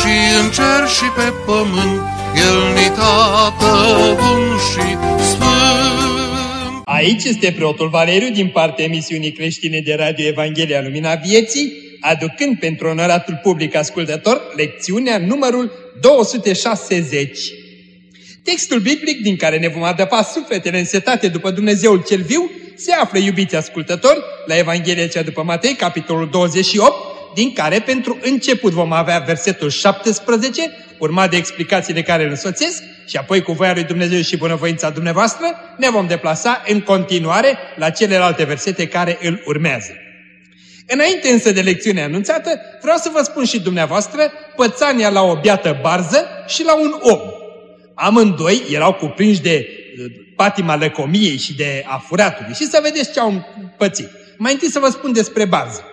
și în cer și pe pământ, El ni tată bun și sfânt. Aici este preotul Valeriu din partea emisiunii creștine de Radio Evanghelia Lumina Vieții, aducând pentru onoratul public ascultător lecțiunea numărul 260. Textul biblic din care ne vom adăpa sufletele însetate după Dumnezeul cel viu se află, iubiți ascultători, la Evanghelia cea după Matei, capitolul 28, din care pentru început vom avea versetul 17, urmat de explicațiile care îl însoțesc, și apoi cu voia lui Dumnezeu și bunăvoința dumneavoastră ne vom deplasa în continuare la celelalte versete care îl urmează. Înainte însă de lecțiunea anunțată, vreau să vă spun și dumneavoastră pățania la o biată barză și la un om. Amândoi erau cuprinși de uh, patima lăcomiei și de afuratului. Și să vedeți ce au pățit. Mai întâi să vă spun despre barză.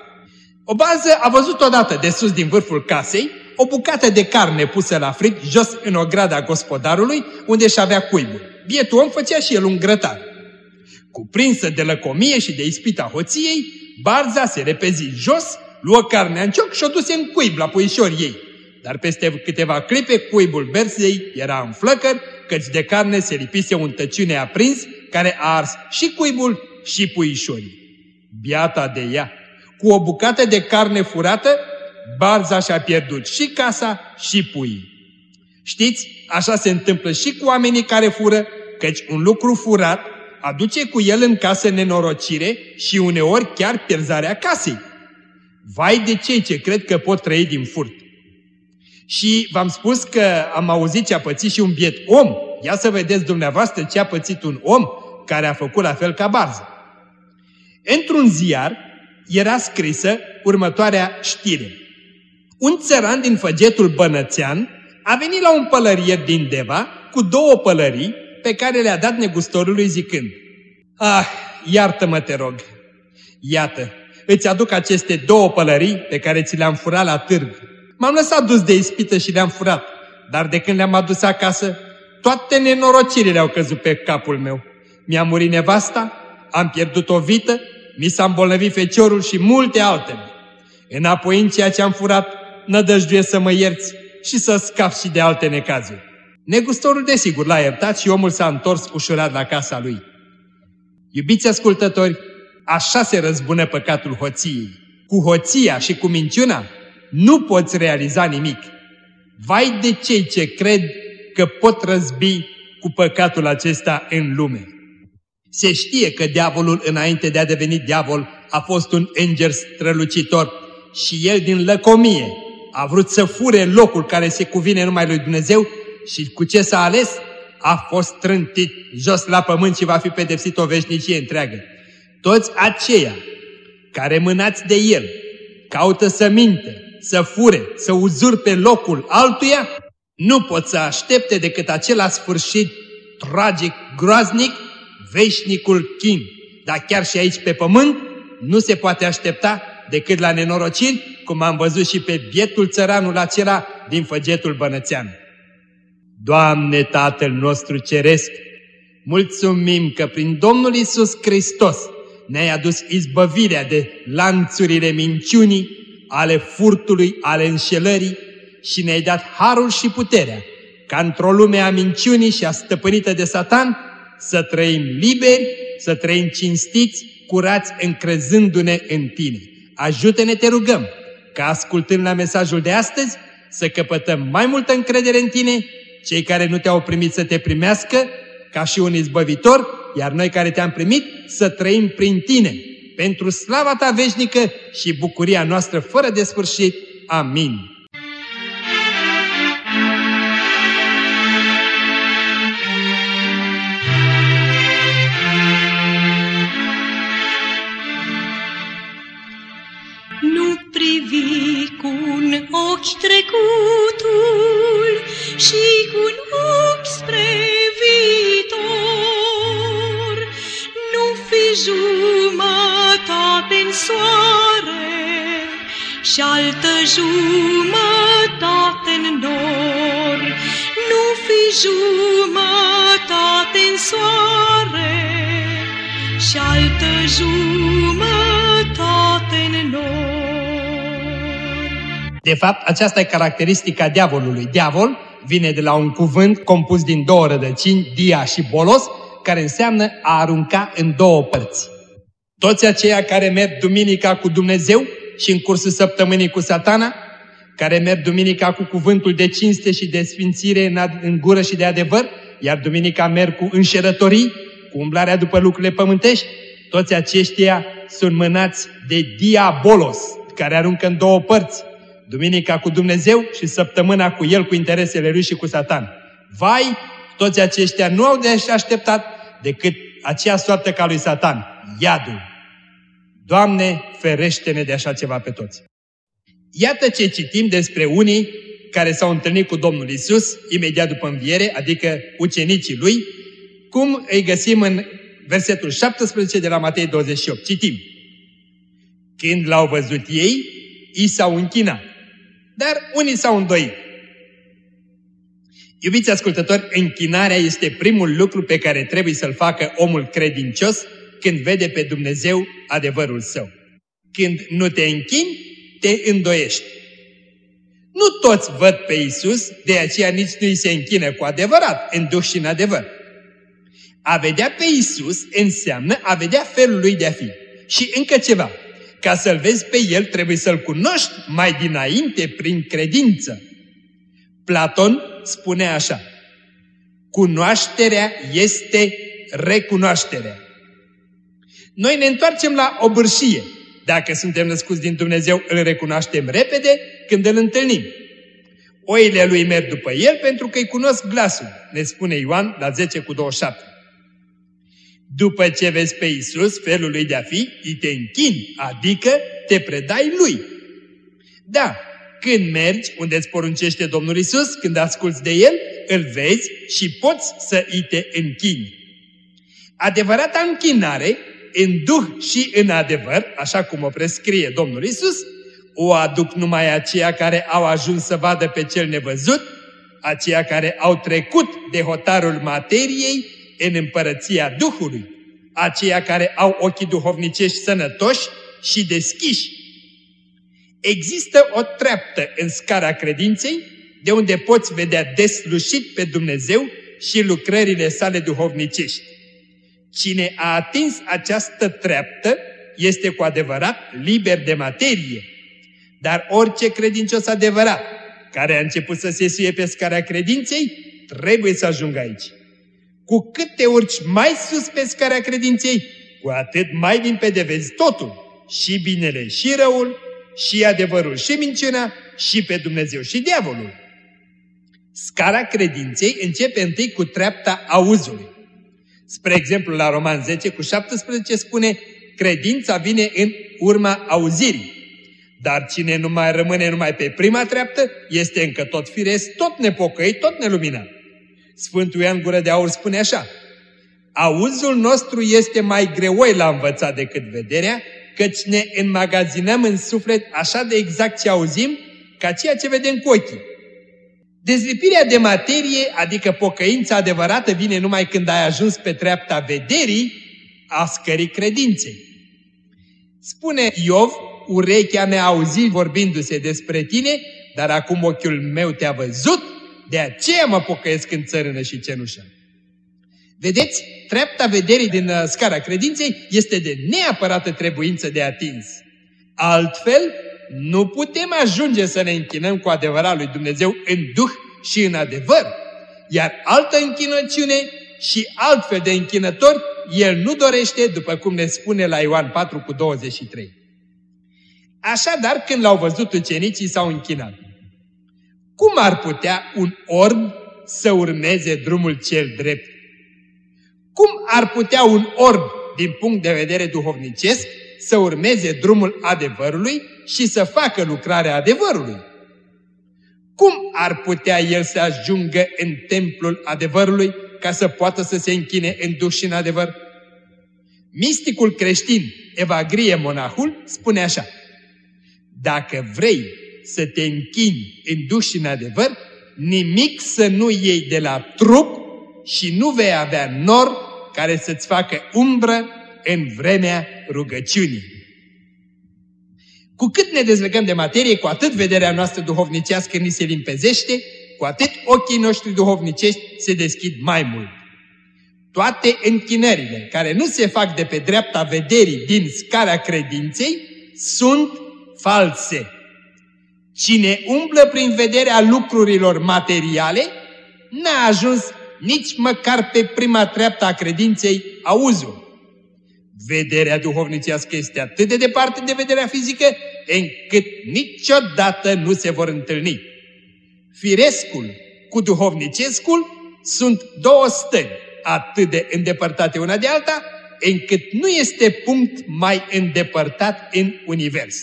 O bază a văzut odată de sus din vârful casei o bucată de carne pusă la frig jos în o grada gospodarului unde își avea cuibul. Bietul om făcea și el un grătar. Cuprinsă de lăcomie și de ispita hoției, barza se repezi jos, luă carnea în cioc și o duse în cuib la puișor ei. Dar peste câteva clipe, cuibul berzei era în flăcări, căci de carne se lipise un tăciune aprins care a ars și cuibul și puișorii. Biata de ea! Cu o bucată de carne furată, barza și-a pierdut și casa și puii. Știți, așa se întâmplă și cu oamenii care fură, căci un lucru furat aduce cu el în casă nenorocire și uneori chiar pierzarea casei. Vai de cei ce cred că pot trăi din furt. Și v-am spus că am auzit ce a pățit și un biet om. Ia să vedeți dumneavoastră ce a pățit un om care a făcut la fel ca barză. Într-un ziar era scrisă următoarea știre. Un țăran din făgetul Bănățean a venit la un pălărier din Deva cu două pălării pe care le-a dat negustorului zicând Ah, iartă-mă te rog! Iată, îți aduc aceste două pălării pe care ți le-am furat la târg. M-am lăsat dus de ispită și le-am furat, dar de când le-am adus acasă, toate nenorocirile au căzut pe capul meu. Mi-a murit nevasta, am pierdut o vită, mi s-a îmbolnăvit feciorul și multe altele. Înapoi în ceea ce am furat, nădăjduie să mă ierți și să scap și de alte necazuri. Negustorul desigur l-a iertat și omul s-a întors ușurat la casa lui. Iubiți ascultători, așa se răzbună păcatul hoției. Cu hoția și cu minciuna nu poți realiza nimic. Vai de cei ce cred că pot răzbi cu păcatul acesta în lume. Se știe că diavolul, înainte de a deveni diavol, a fost un înger strălucitor și el din lăcomie a vrut să fure locul care se cuvine numai lui Dumnezeu și cu ce s-a ales? A fost trântit jos la pământ și va fi pedepsit o veșnicie întreagă. Toți aceia care mânați de el caută să minte, să fure, să uzurpe locul altuia, nu pot să aștepte decât acela sfârșit tragic, groaznic, veșnicul chin. Dar chiar și aici pe pământ nu se poate aștepta decât la nenorociri, cum am văzut și pe bietul țăranul acela din făgetul bănățean. Doamne Tatăl nostru Ceresc, mulțumim că prin Domnul Isus Hristos ne-ai adus izbăvirea de lanțurile minciunii, ale furtului, ale înșelării și ne-ai dat harul și puterea ca într-o lume a minciunii și a stăpânită de satan să trăim liberi, să trăim cinstiți, curați, încrezându-ne în Tine. Ajută-ne, te rugăm, ca ascultând la mesajul de astăzi, să căpătăm mai multă încredere în Tine, cei care nu te-au primit să te primească, ca și un izbăvitor, iar noi care te-am primit, să trăim prin Tine, pentru slava Ta veșnică și bucuria noastră fără de sfârșit. Amin. ochi trecutul și cu un ochi spre viitor. Nu fi jumătate în soare și altă jumătate în nor. Nu fi jumătate în soare și altă jumătate în nor. De fapt, aceasta e caracteristica diavolului. Diavol vine de la un cuvânt compus din două rădăcini, dia și bolos, care înseamnă a arunca în două părți. Toți aceia care merg duminica cu Dumnezeu și în cursul săptămânii cu satana, care merg duminica cu cuvântul de cinste și de sfințire în, în gură și de adevăr, iar duminica merg cu înșerătorii, cu umblarea după lucrurile pământești, toți aceștia sunt mânați de diabolos, care aruncă în două părți, duminica cu Dumnezeu și săptămâna cu El, cu interesele lui și cu satan. Vai, toți aceștia nu au de așteptat decât aceea soartă ca lui satan, iadul. Doamne, ferește-ne de așa ceva pe toți. Iată ce citim despre unii care s-au întâlnit cu Domnul Isus imediat după înviere, adică ucenicii lui, cum îi găsim în versetul 17 de la Matei 28. Citim. Când l-au văzut ei, i s-au închinat, dar unii s-au îndoit. Iubiți ascultători, închinarea este primul lucru pe care trebuie să-l facă omul credincios când vede pe Dumnezeu adevărul său. Când nu te închini, te îndoiești. Nu toți văd pe Isus, de aceea nici nu îi se închină cu adevărat, în duh și în adevăr. A vedea pe Isus înseamnă a vedea felul lui de a fi. Și încă ceva, ca să-L vezi pe El trebuie să-L cunoști mai dinainte prin credință. Platon spune așa, cunoașterea este recunoașterea. Noi ne întoarcem la obârșie. Dacă suntem născuți din Dumnezeu, îl recunoaștem repede când îl întâlnim. Oile lui merg după el pentru că îi cunosc glasul, ne spune Ioan la 10 cu 27. După ce vezi pe Isus, felul lui de a fi, îi te închini, adică te predai lui. Da, când mergi unde îți poruncește Domnul Isus, când asculți de El, îl vezi și poți să îi te închini. Adevărata închinare în duh și în adevăr, așa cum o prescrie Domnul Isus, o aduc numai aceia care au ajuns să vadă pe cel nevăzut, aceia care au trecut de hotarul materiei în împărăția Duhului, aceia care au ochii duhovnicești sănătoși și deschiși. Există o treaptă în scara credinței de unde poți vedea deslușit pe Dumnezeu și lucrările sale duhovnicești. Cine a atins această treaptă este cu adevărat liber de materie. Dar orice credincios adevărat care a început să se suie pe scara credinței, trebuie să ajungă aici. Cu cât te urci mai sus pe scara credinței, cu atât mai limpede vezi totul, și binele și răul, și adevărul și minciuna, și pe Dumnezeu și diavolul. Scara credinței începe întâi cu treapta auzului. Spre exemplu, la Roman 10 cu 17 spune, credința vine în urma auzirii. Dar cine nu mai rămâne numai pe prima treaptă, este încă tot firesc, tot nepocăit, tot neluminat. Sfântul Ioan Gură de Aur spune așa, Auzul nostru este mai greoi la învățat decât vederea, căci ne înmagazinăm în suflet așa de exact ce auzim, ca ceea ce vedem cu ochii. Dezlipirea de materie, adică pocăința adevărată, vine numai când ai ajuns pe treapta vederii a scării credinței. Spune Iov, urechea mea auzit vorbindu-se despre tine, dar acum ochiul meu te-a văzut, de aceea mă pocăiesc în țărână și cenușă. Vedeți, treapta vederii din uh, scara credinței este de neapărată trebuință de atins. Altfel, nu putem ajunge să ne închinăm cu adevărat lui Dumnezeu în duh și în adevăr. Iar altă închinăciune și altfel de închinători El nu dorește, după cum ne spune la Ioan 4 cu 23. Așadar, când l-au văzut ucenicii, s-au închinat. Cum ar putea un orb să urmeze drumul cel drept? Cum ar putea un orb, din punct de vedere duhovnicesc, să urmeze drumul adevărului și să facă lucrarea adevărului. Cum ar putea el să ajungă în templul adevărului ca să poată să se închine în duș și în adevăr? Misticul creștin Evagrie Monahul spune așa, Dacă vrei să te închini în duș și în adevăr, nimic să nu iei de la trup și nu vei avea nor care să-ți facă umbră în vremea rugăciunii. Cu cât ne dezlegăm de materie, cu atât vederea noastră duhovnicească ni se limpezește, cu atât ochii noștri duhovnicești se deschid mai mult. Toate închinările care nu se fac de pe dreapta vederii din scara credinței sunt false. Cine umblă prin vederea lucrurilor materiale, n-a ajuns nici măcar pe prima treaptă a credinței auzul. Vederea duhovnicească este atât de departe de vederea fizică, încât niciodată nu se vor întâlni. Firescul cu duhovnicescul sunt două stări atât de îndepărtate una de alta, încât nu este punct mai îndepărtat în univers.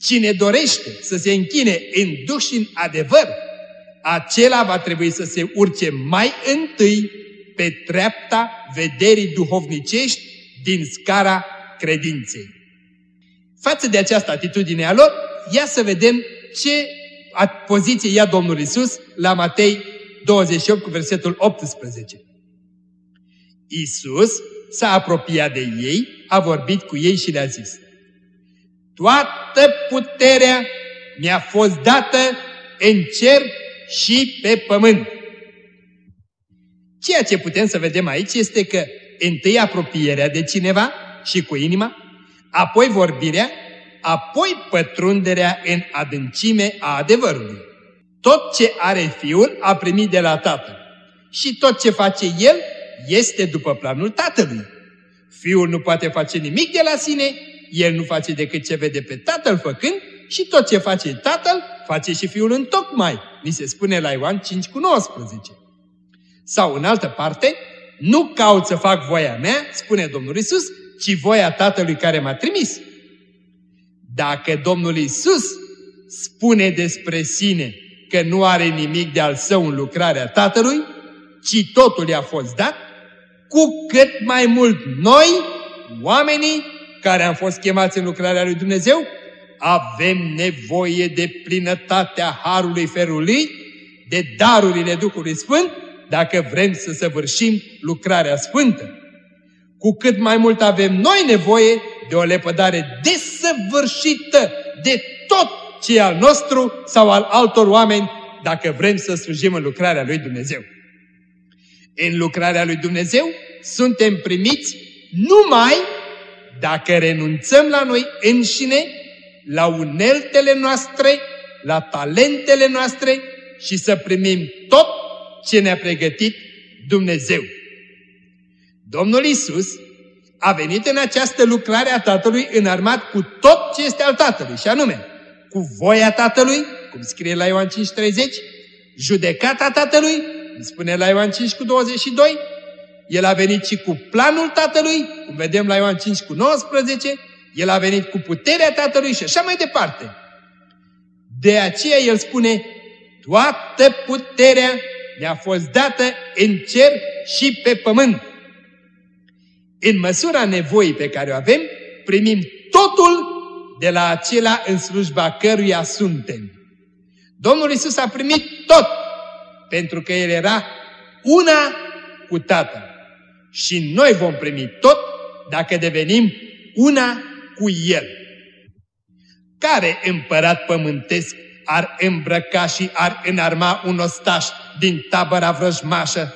Cine dorește să se închine în duș și în adevăr, acela va trebui să se urce mai întâi pe treapta vederii duhovnicești din scara credinței. Față de această atitudine a lor, ia să vedem ce poziție ia Domnul Isus la Matei 28 cu versetul 18. Isus s-a apropiat de ei, a vorbit cu ei și le-a zis, Toată puterea mi-a fost dată în cer și pe pământ. Ceea ce putem să vedem aici este că întâi apropierea de cineva și cu inima, apoi vorbirea, apoi pătrunderea în adâncime a adevărului. Tot ce are Fiul a primit de la Tatăl și tot ce face El este după planul Tatălui. Fiul nu poate face nimic de la sine, El nu face decât ce vede pe Tatăl făcând și tot ce face Tatăl, face și Fiul în tocmai. Ni se spune la Ioan 5 cu 19. Sau în altă parte, nu caut să fac voia mea, spune Domnul Isus, ci voia Tatălui care m-a trimis. Dacă Domnul Isus spune despre sine că nu are nimic de al său în lucrarea Tatălui, ci totul i-a fost dat, cu cât mai mult noi, oamenii care am fost chemați în lucrarea lui Dumnezeu, avem nevoie de plinătatea Harului Ferului, de darurile Duhului Sfânt, dacă vrem să săvârșim lucrarea Sfântă. Cu cât mai mult avem noi nevoie de o lepădare desăvârșită de tot ce e al nostru sau al altor oameni, dacă vrem să slujim în lucrarea lui Dumnezeu. În lucrarea lui Dumnezeu suntem primiți numai dacă renunțăm la noi înșine, la uneltele noastre, la talentele noastre și să primim tot ce ne-a pregătit Dumnezeu. Domnul Isus a venit în această lucrare a Tatălui înarmat cu tot ce este al Tatălui, și anume, cu voia Tatălui, cum scrie la Ioan 5,30, judecata Tatălui, spune la Ioan 5 cu 22, el a venit și cu planul Tatălui, cum vedem la Ioan 5 cu 19, el a venit cu puterea Tatălui și așa mai departe. De aceea el spune, toată puterea ne-a fost dată în cer și pe pământ. În măsura nevoii pe care o avem, primim totul de la acela în slujba căruia suntem. Domnul Isus a primit tot, pentru că El era una cu Tatăl. Și noi vom primi tot dacă devenim una cu El. Care împărat pământesc ar îmbrăca și ar înarma un ostaș din tabăra vrăjmașă?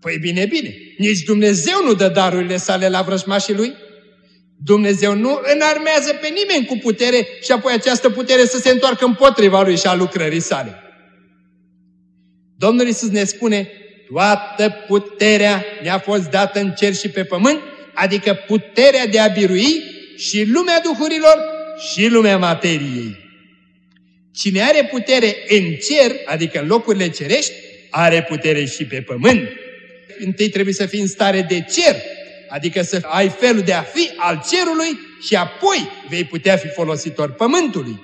Păi bine, bine, nici Dumnezeu nu dă darurile sale la vrăjmașii Lui. Dumnezeu nu înarmează pe nimeni cu putere și apoi această putere să se întoarcă împotriva Lui și a lucrării sale. Domnul Iisus ne spune, toată puterea mi-a fost dată în cer și pe pământ, adică puterea de a birui și lumea duhurilor și lumea materiei. Cine are putere în cer, adică în locurile cerești, are putere și pe pământ. Întâi trebuie să fii în stare de cer, adică să ai felul de a fi al cerului și apoi vei putea fi folositor pământului.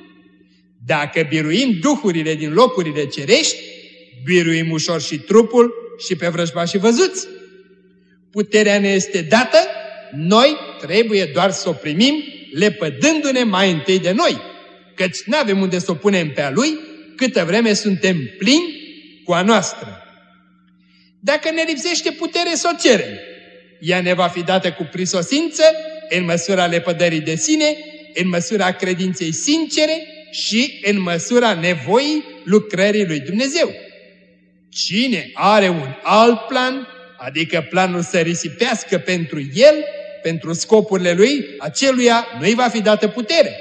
Dacă biruim duhurile din locurile cerești, biruim ușor și trupul și pe vrăjmașii văzuți. Puterea ne este dată noi trebuie doar să o primim, lepădându-ne mai întâi de noi, căci nu avem unde să o punem pe a Lui, câtă vreme suntem plini cu a noastră. Dacă ne lipsește putere, să o cerem. Ea ne va fi dată cu prisosință, în măsura lepădării de sine, în măsura credinței sincere și în măsura nevoii lucrării lui Dumnezeu. Cine are un alt plan, adică planul să risipească pentru el, pentru scopurile lui, aceluia nu-i va fi dată putere.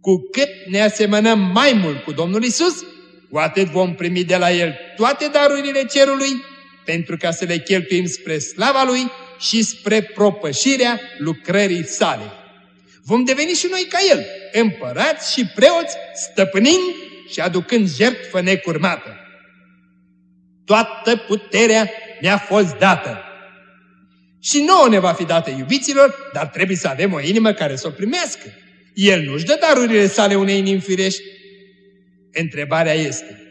Cu cât ne asemănăm mai mult cu Domnul Isus, cu atât vom primi de la El toate darurile cerului, pentru ca să le cheltuim spre slava Lui și spre propășirea lucrării sale. Vom deveni și noi ca El, împărați și preoți, stăpânind și aducând jertfă necurmată. Toată puterea ne-a fost dată. Și nouă ne va fi dată, iubiților, dar trebuie să avem o inimă care să o primească. El nu-și dă darurile sale unei inimi firești. Întrebarea este,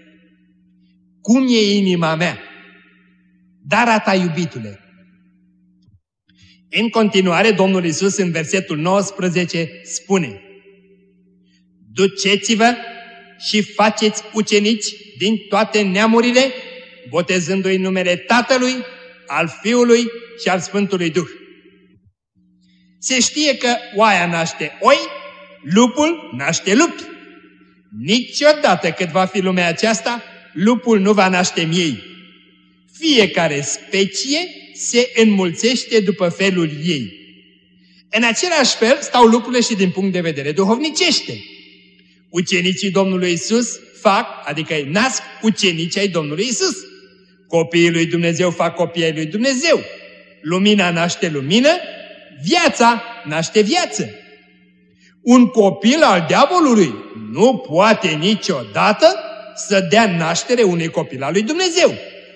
cum e inima mea? Dara ta, iubitule. În continuare, Domnul Isus în versetul 19 spune, Duceți-vă și faceți ucenici din toate neamurile, botezându-i numele Tatălui, al Fiului și al Sfântului Duh. Se știe că oaia naște oi, lupul naște lupi. Niciodată cât va fi lumea aceasta, lupul nu va naște miei. Fiecare specie se înmulțește după felul ei. În același fel stau lucrurile și din punct de vedere duhovnicește. Ucenicii Domnului Isus fac, adică nasc ucenicii ai Domnului Isus. Copiii lui Dumnezeu fac copii ai lui Dumnezeu. Lumina naște lumină, viața naște viață. Un copil al diavolului nu poate niciodată să dea naștere unui copil al lui Dumnezeu,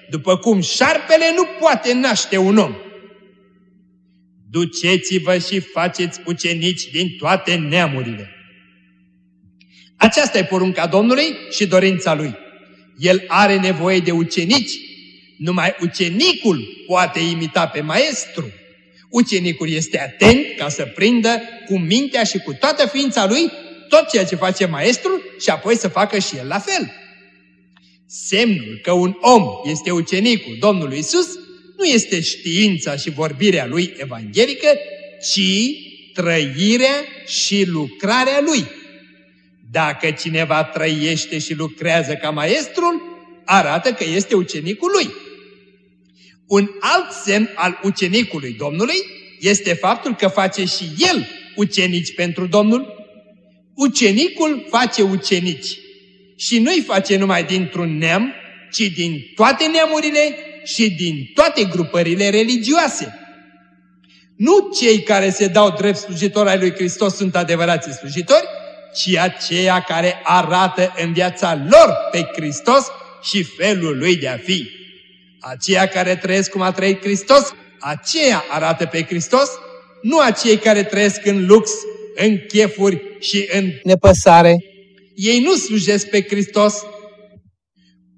după cum șarpele nu poate naște un om. Duceți-vă și faceți ucenici din toate neamurile. Aceasta e porunca Domnului și dorința Lui. El are nevoie de ucenici. Numai ucenicul poate imita pe maestru. Ucenicul este atent ca să prindă cu mintea și cu toată ființa lui tot ceea ce face maestrul și apoi să facă și el la fel. Semnul că un om este ucenicul Domnului Isus nu este știința și vorbirea lui evanghelică, ci trăirea și lucrarea lui. Dacă cineva trăiește și lucrează ca maestrul, arată că este ucenicul lui. Un alt semn al ucenicului Domnului este faptul că face și el ucenici pentru Domnul. Ucenicul face ucenici și nu-i face numai dintr-un neam, ci din toate neamurile și din toate grupările religioase. Nu cei care se dau drept slujitori ai lui Hristos sunt adevărații slujitori, ci aceia care arată în viața lor pe Hristos și felul lui de a fi. Aceia care trăiesc cum a trăit Hristos, aceia arată pe Hristos, nu acei care trăiesc în lux, în chefuri și în nepăsare. Ei nu slujesc pe Hristos.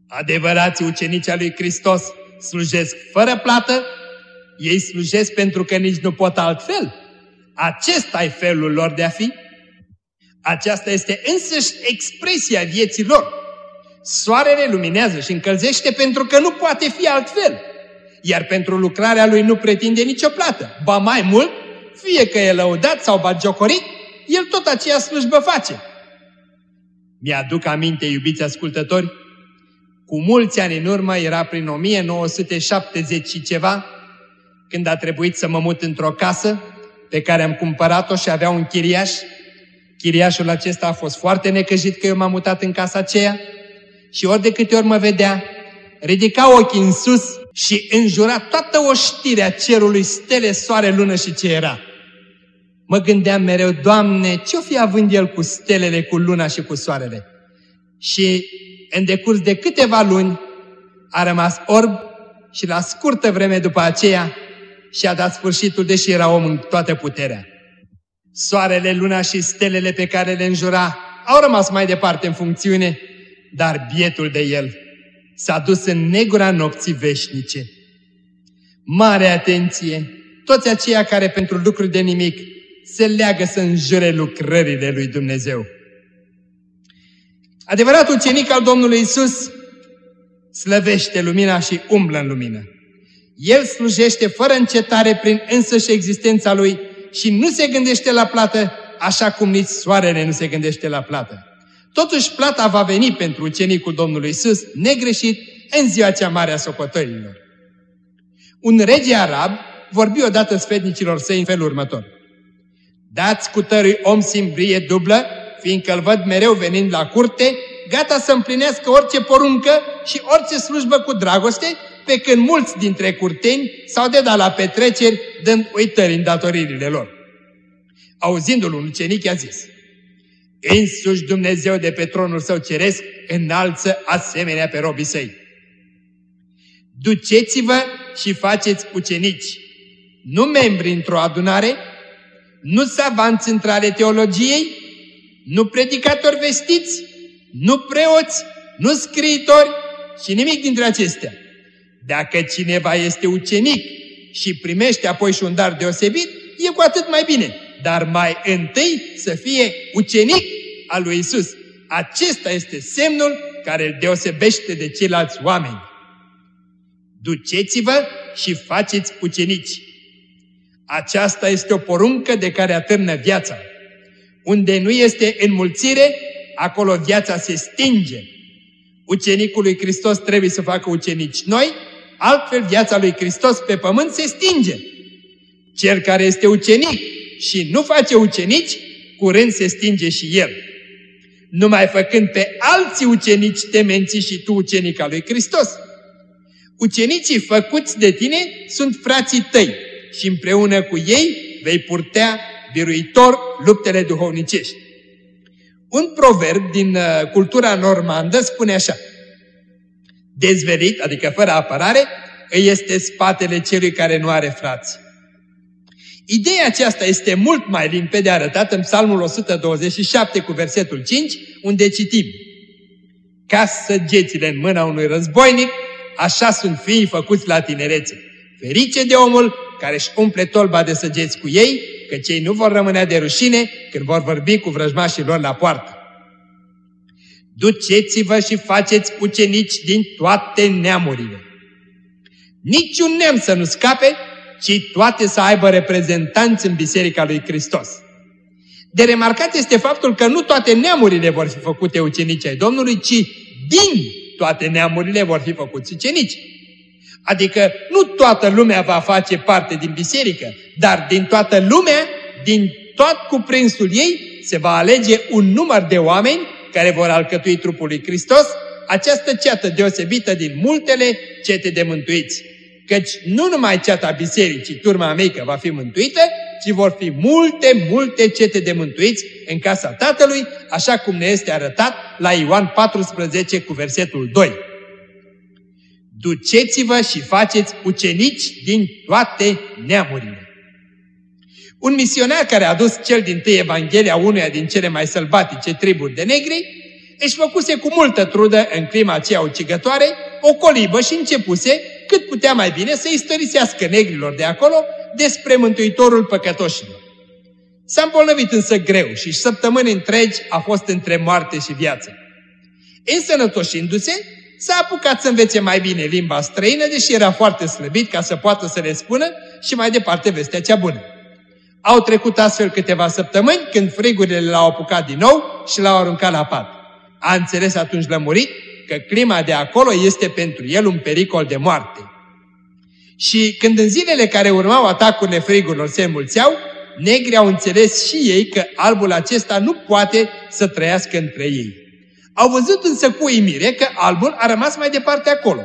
Adevărații ucenici al lui Hristos slujesc fără plată, ei slujesc pentru că nici nu pot altfel. Acesta e felul lor de a fi. Aceasta este însăși expresia vieții lor. Soarele luminează și încălzește pentru că nu poate fi altfel. Iar pentru lucrarea lui nu pretinde nicio plată. Ba mai mult, fie că e lăudat sau bagiocorit, el tot aceea slujbă face. Mi-aduc aminte, iubiți ascultători, cu mulți ani în urmă, era prin 1970 și ceva, când a trebuit să mă mut într-o casă pe care am cumpărat-o și avea un chiriaș. Chiriașul acesta a fost foarte necăjit că eu m-am mutat în casa aceea și ori de câte ori mă vedea, ridica ochii în sus și înjura toată oștirea cerului, stele, soare, lună și ce era. Mă gândeam mereu, Doamne, ce-o fi având el cu stelele, cu luna și cu soarele? Și în decurs de câteva luni a rămas orb și la scurtă vreme după aceea și-a dat sfârșitul, deși era om în toată puterea. Soarele, luna și stelele pe care le înjura au rămas mai departe în funcțiune, dar bietul de el s-a dus în negura nopții veșnice. Mare atenție! toți aceia care pentru lucruri de nimic se leagă să înjure lucrările lui Dumnezeu. Adevăratul ucenic al Domnului Isus slăvește lumina și umblă în lumină. El slujește fără încetare prin însăși existența lui și nu se gândește la plată, așa cum nici soarele nu se gândește la plată. Totuși plata va veni pentru ucenicul Domnului Isus, negreșit, în ziua cea mare a sopătărilor. Un rege arab vorbi odată sfetnicilor săi în felul următor. Dați cu tărui om simbrie dublă, fiindcă îl văd mereu venind la curte, gata să împlinească orice poruncă și orice slujbă cu dragoste, pe când mulți dintre curteni s-au dedat la petreceri, dând uitări în datoririle lor. Auzindu-l un ucenic i-a zis, Însuși Dumnezeu de pe tronul său ceresc înalță asemenea pe robii săi. Duceți-vă și faceți ucenici, nu membri într-o adunare, nu savanți între ale teologiei, nu predicatori vestiți, nu preoți, nu scriitori și nimic dintre acestea. Dacă cineva este ucenic și primește apoi și un dar deosebit, e cu atât mai bine. Dar mai întâi să fie ucenic al lui Isus. Acesta este semnul care îl deosebește de ceilalți oameni. Duceți-vă și faceți ucenici. Aceasta este o poruncă de care atârnă viața. Unde nu este înmulțire, acolo viața se stinge. Ucenicul lui Hristos trebuie să facă ucenici noi, altfel viața lui Hristos pe pământ se stinge. Cel care este ucenic și nu face ucenici, curând se stinge și el. Numai făcând pe alții ucenici te menții și tu ucenic al lui Hristos. Ucenicii făcuți de tine sunt frații tăi și împreună cu ei vei purtea biruitor luptele duhovnicești. Un proverb din uh, cultura normandă spune așa. Dezvelit, adică fără apărare, îi este spatele celui care nu are frați. Ideea aceasta este mult mai limpede arătată în Psalmul 127 cu versetul 5, unde citim Ca săgețile în mâna unui războinic, așa sunt fiii făcuți la tinerețe. Ferice de omul care își umple tolba de săgeți cu ei, că cei nu vor rămâne de rușine când vor vorbi cu vrăjmașii lor la poartă. Duceți-vă și faceți ucenici din toate neamurile. Niciun neam să nu scape, ci toate să aibă reprezentanți în Biserica lui Hristos. De remarcat este faptul că nu toate neamurile vor fi făcute ucenici ai Domnului, ci din toate neamurile vor fi făcuți ucenici. Adică nu toată lumea va face parte din biserică, dar din toată lumea, din tot cuprinsul ei, se va alege un număr de oameni care vor alcătui trupul lui Hristos, această ceată deosebită din multele cete de mântuiți. Căci nu numai ceata bisericii, turma mică, va fi mântuită, ci vor fi multe, multe cete de mântuiți în casa Tatălui, așa cum ne este arătat la Ioan 14 cu versetul 2. Duceți-vă și faceți ucenici din toate neamurile. Un misionar care a dus cel din tâi Evanghelia unuia din cele mai sălbatice triburi de negri, își făcuse cu multă trudă în clima aceea ucigătoare o colibă și începuse, cât putea mai bine, să istorisească negrilor de acolo despre Mântuitorul păcătoșilor. S-a îmbolnăvit însă greu și săptămâni întregi a fost între moarte și viață. Însănătoșindu-se, s-a apucat să învețe mai bine limba străină, deși era foarte slăbit ca să poată să le spună și mai departe vestea cea bună. Au trecut astfel câteva săptămâni când frigurile l-au apucat din nou și l-au aruncat la pat. A înțeles atunci lămurit că clima de acolo este pentru el un pericol de moarte. Și când în zilele care urmau atacurile frigurilor se înmulțeau, negri au înțeles și ei că albul acesta nu poate să trăiască între ei. Au văzut însă cu uimire că albul a rămas mai departe acolo.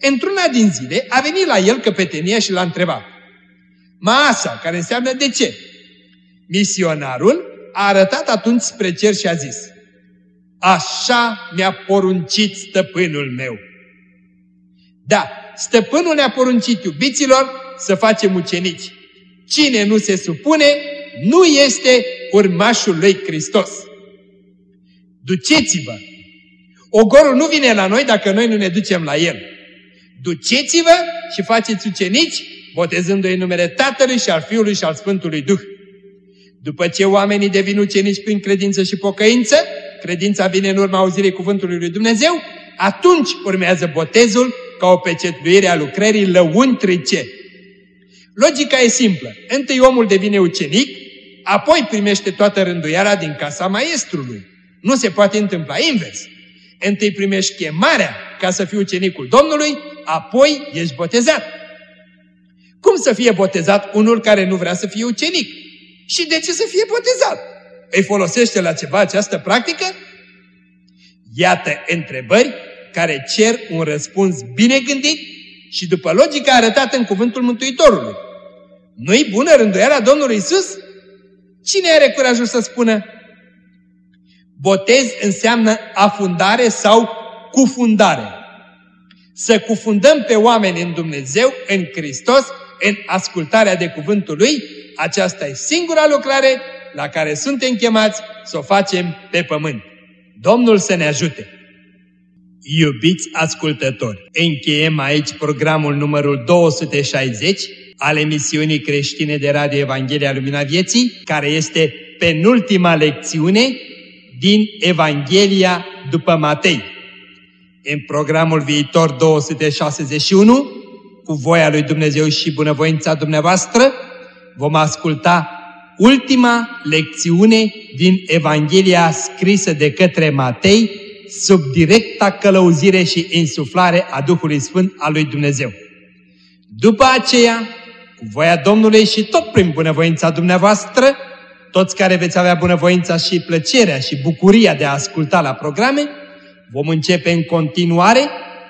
Într-una din zile a venit la el căpetenia și l-a întrebat. Maasa, care înseamnă de ce? Misionarul a arătat atunci spre cer și a zis, Așa mi-a poruncit stăpânul meu. Da, stăpânul ne-a poruncit iubiților să facem ucenici. Cine nu se supune, nu este urmașul lui Hristos. Duceți-vă! Ogorul nu vine la noi dacă noi nu ne ducem la el. Duceți-vă și faceți ucenici botezându-i în numele Tatălui și al Fiului și al Sfântului Duh. După ce oamenii devin ucenici prin credință și pocăință, credința vine în urma auzirii cuvântului lui Dumnezeu, atunci urmează botezul ca o pecetluire a lucrării lăuntrice. Logica e simplă. Întâi omul devine ucenic, apoi primește toată rânduiara din casa maestrului. Nu se poate întâmpla invers. Întâi primești chemarea ca să fii ucenicul Domnului, apoi ești botezat. Cum să fie botezat unul care nu vrea să fie ucenic? Și de ce să fie botezat? Îi folosește la ceva această practică? Iată întrebări care cer un răspuns bine gândit și după logica arătată în cuvântul Mântuitorului. Nu-i bună rânduiala Domnului Isus? Cine are curajul să spună? Botez înseamnă afundare sau cufundare. Să cufundăm pe oameni în Dumnezeu, în Hristos, în ascultarea de cuvântul Lui, aceasta e singura lucrare la care suntem chemați să o facem pe pământ. Domnul să ne ajute! Iubiți ascultători, încheiem aici programul numărul 260 al emisiunii creștine de Radio Evanghelia Lumina Vieții, care este penultima lecțiune din Evanghelia după Matei. În programul viitor 261, cu voia lui Dumnezeu și bunăvoința dumneavoastră, vom asculta ultima lecțiune din Evanghelia scrisă de către Matei, sub directa călăuzire și insuflare a Duhului Sfânt al lui Dumnezeu. După aceea, cu voia Domnului și tot prin bunăvoința dumneavoastră, toți care veți avea bunăvoința și plăcerea și bucuria de a asculta la programe, vom începe în continuare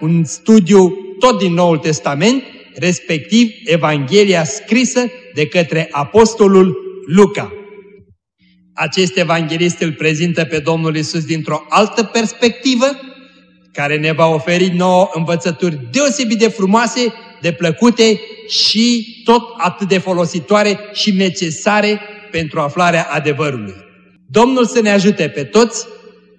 un studiu tot din Noul Testament, respectiv Evanghelia scrisă de către Apostolul Luca. Acest evanghelist îl prezintă pe Domnul Isus dintr-o altă perspectivă, care ne va oferi nouă învățături deosebit de frumoase, de plăcute și tot atât de folositoare și necesare pentru aflarea adevărului. Domnul să ne ajute pe toți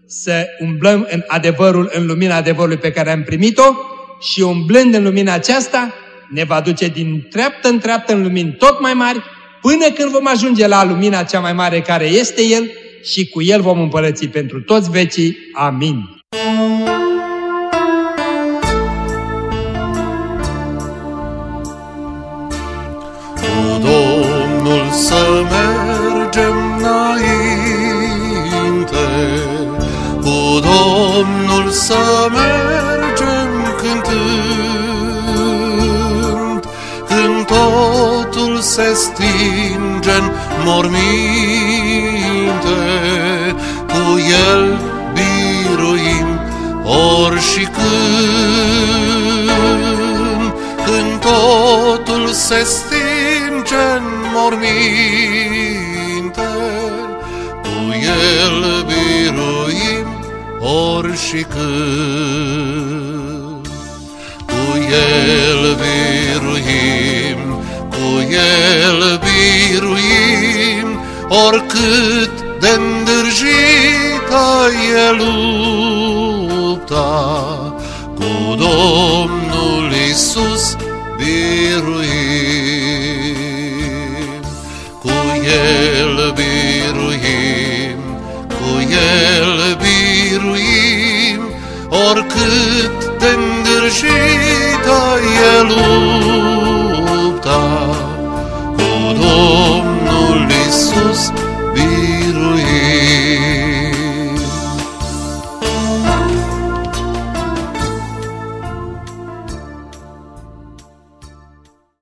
să umblăm în adevărul, în lumina adevărului pe care am primit-o și umblând în lumina aceasta ne va duce din treaptă în treaptă în lumini tot mai mari până când vom ajunge la lumina cea mai mare care este El și cu El vom împărăți pentru toți vecii. Amin. Cu Domnul să mergem înainte, cu Domnul să mergem se stinge în morminte, cu El biruim ori și când, când totul se stinge în morminte, cu El biruim ori și când. Oricât de îndârjită e lupta, cu Domnul Isus biruim. Cu El biruim, cu El biruim, oricât de îndârjită e lupta,